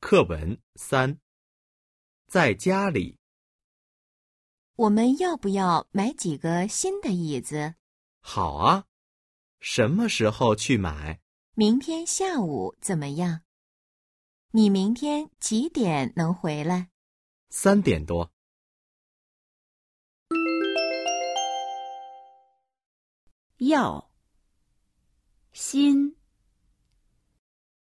课文三，在家里，我们要不要买几个新的椅子？好啊，什么时候去买？明天下午怎么样？你明天几点能回来？三点多。要新。